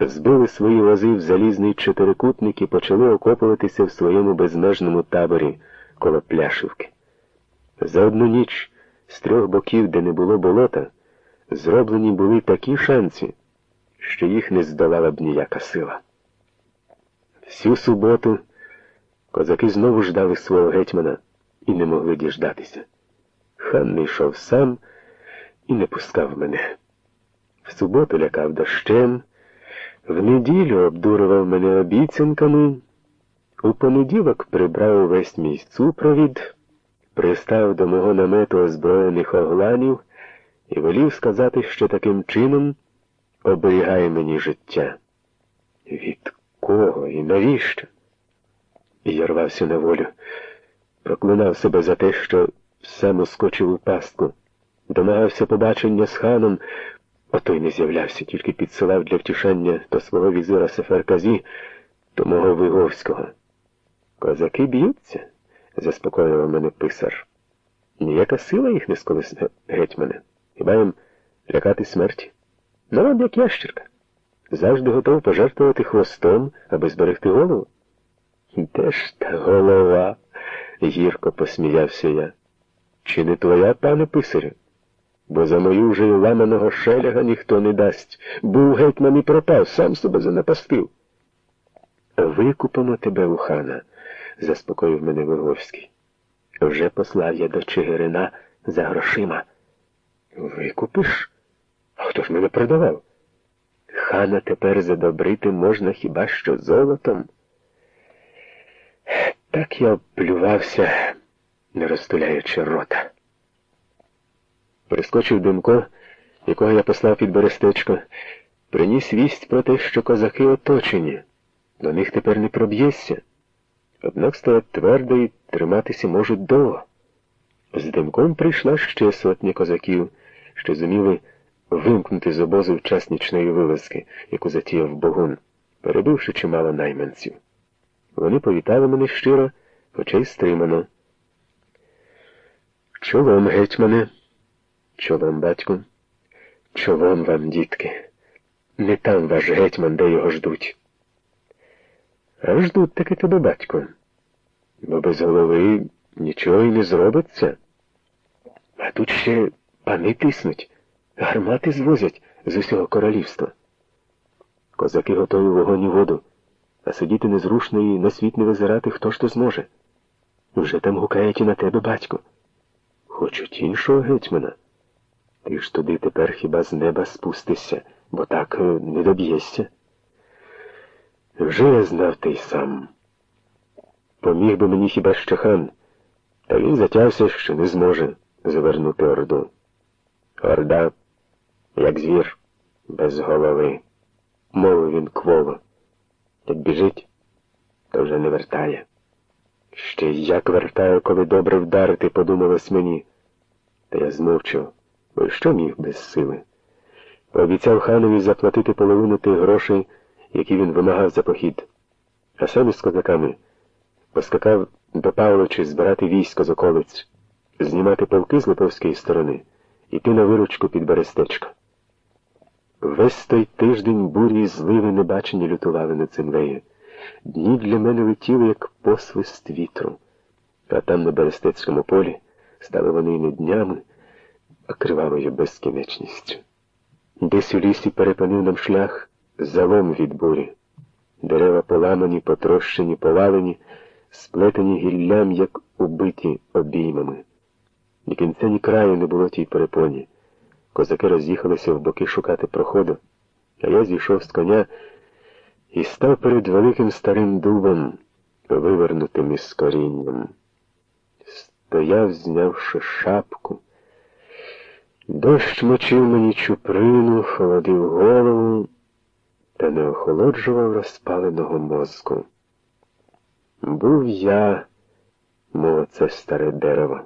збили свої вози в залізний чотирикутник і почали окопуватися в своєму безмежному таборі коло Пляшівки. За одну ніч з трьох боків, де не було болота, зроблені були такі шанці, що їх не здолала б ніяка сила. Всю суботу козаки знову ждали свого гетьмана і не могли діждатися. Хан не йшов сам і не пускав мене. В суботу лякав дощем, в неділю обдурував мене обіцянками, у понеділок прибрав весь мій супровід, пристав до мого намету озброєних огланів і волів сказати, що таким чином оберігає мені життя. Від кого і навіщо? І я рвався на волю, проклинав себе за те, що сам ускочив у пастку, домагався побачення з ханом, ото й не з'являвся, тільки підсилав для втішання то свого візира Сеферказі, то мого Виговського. Козаки б'ються, заспокоював мене писар. Ніяка сила їх не сколисне, гетьмане. Хіба їм лякати смерті? Народ, як ящерка. Завжди готов пожертвувати хвостом, аби зберегти голову. Де ж та голова? гірко посміявся я. Чи не твоя, пане писарю? Бо за мою вже ламаного шеляга ніхто не дасть. Був гетьман і пропав, сам себе занапастив. Викупимо тебе у хана, заспокоїв мене Виговський. Вже послав я до Чигирина за грошима. Викупиш? А хто ж мене продавав? Хана тепер задобрити можна хіба що золотом. Так я обплювався, не розтуляючи рота. Прискочив Димко, якого я послав під берестечко, приніс вість про те, що козаки оточені. До них тепер не проб'єшся. Однак стоять твердо і триматися можуть довго. З димком прийшла ще сотня козаків, що зуміли вимкнути з обозу в час нічної вилазки, яку затіяв Богун, перебивши чимало найманців. Вони повітали мене щиро, хоча й стримано. Чолом, гетьмане, чолом, батьку, чолом вам, дітки. Не там ваш гетьман, де його ждуть. А ждуть таки тебе, батько, бо без голови нічого й не зробиться. А тут ще пани тиснуть, гармати звозять з усього королівства. Козаки готові вогонь і воду, а сидіти незрушно і на світ не визирати хто ж то зможе. Вже там гукають і на тебе, батько. Хочуть іншого гетьмана. Ти ж туди тепер хіба з неба спустишся, бо так не доб'єшся. Вже я знав ти сам. Поміг би мені хіба що хан, та він затявся, що не зможе завернути орду. Орда, як звір, без голови, мовив він кволо. Як біжить, то вже не вертає. Ще як вертає, коли добре вдарити, подумалось мені. Та я змовчав, що міг без сили. Пообіцяв ханові заплатити половину тих грошей, які він вимагав за похід, а сам із козаками поскакав до Павловичі збирати військо з околиць, знімати полки з Литовської сторони, іти на виручку під Берестечко. Весь той тиждень бурі і зливи небачені лютували над землею. Дні для мене летіли, як посвист вітру, а там на Берестецькому полі стали вони не днями, кривавою безкінечністю. Десь у лісі перепинив нам шлях залом від бурі. Дерева поламані, потрощені, повалені, сплетені гіллям, як убиті обіймами. Ні кінця, ні краю не було тій перепоні. Козаки роз'їхалися в боки шукати проходу, а я зійшов з коня і став перед великим старим дубом, вивернутим із корінням. Стояв, знявши шапку. Дощ мочив мені чуприну, холодив голову та не охолоджував розпаленого мозку. Був я, мов це старе дерево.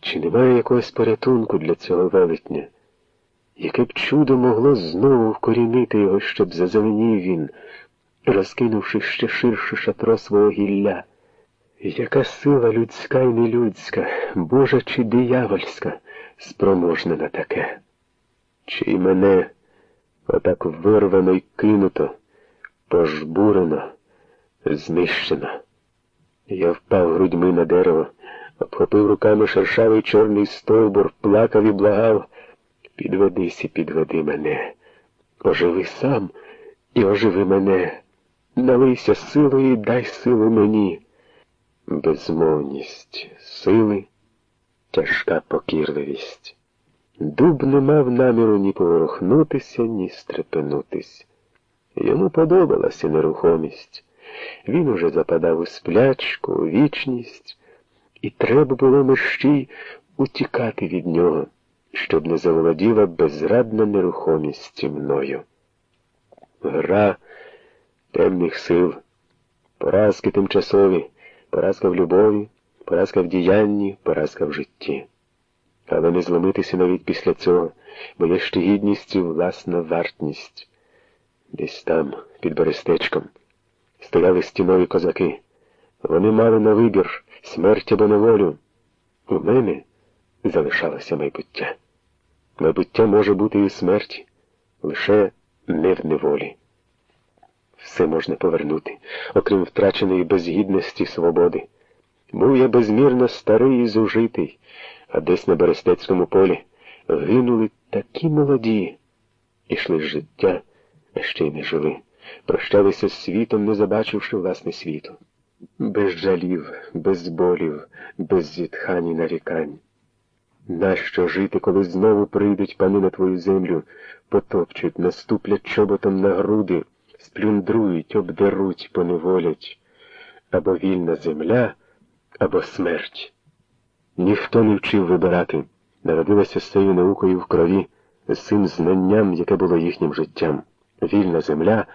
Чи немає якогось порятунку для цього велетня? Яке б чудо могло знову вкорінити його, щоб зазеленів він, розкинувши ще ширше шатро свого гілля? Яка сила людська і нелюдська, божа чи диявольська, спроможна на таке? Чи мене отак вирвано й кинуто, пожбурено, знищено. Я впав грудьми на дерево, обхопив руками шершавий чорний стовбур, плакав і благав. Підведись і підведи мене. Оживи сам і оживи мене. Налийся силою і дай силу мені. Безмовність сили, тяжка покірливість. Дуб не мав наміру ні поворухнутися, ні стрепенутись. Йому подобалася нерухомість. Він уже западав у сплячку, у вічність, і треба було мерщій утікати від нього, щоб не заволоділа безрадна нерухомість мною. Гра темних сил, поразки тимчасові, поразка в любові, поразка в діянні, поразка в житті. Але не зломитися навіть після цього, бо є ще гідність і власна вартність. Десь там, під берестечком, стояли стінові козаки. Вони мали на вибір смерть або неволю. У мене залишалося майбуття. Майбуття може бути і у смерті, лише не в неволі. Все можна повернути, окрім втраченої безгідності свободи. Був я безмірно старий і зужитий, а десь на Берестецькому полі гинули такі молоді, ішли з життя, а ще й не жили, прощалися з світом, не забачивши власне світу. Без жалів, без болів, без зітхань і нарікань. Нащо жити, коли знову прийдуть пани на твою землю, потопчуть, наступлять чоботом на груди, сплюндрують, обдеруть, поневолять, або вільна земля, або смерть. Ніхто не вчив вибирати, народилася з цією наукою в крові, з цим знанням, яке було їхнім життям. Вільна земля